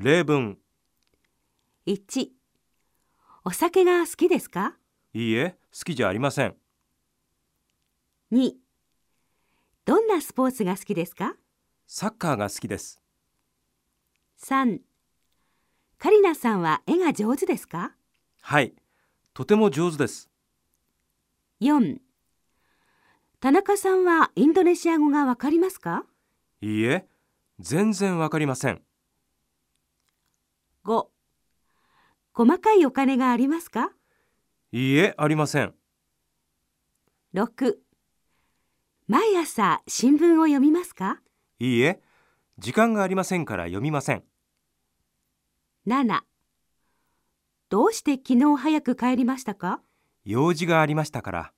例文。1お酒が好きですか？いいえ好きじゃありません。2どんなスポーツが好きですか？サッカーが好きです。3カリナさんは絵が上手ですか？はいとても上手です。4田中さんはインドネシア語がわかりますか？いいえ全然わかりません5細かいお金がありますか？いいえありません。6毎朝新聞を読みますか？いいえ時間がありませんから読みません。7どうして昨日早く帰りましたか？用事がありましたから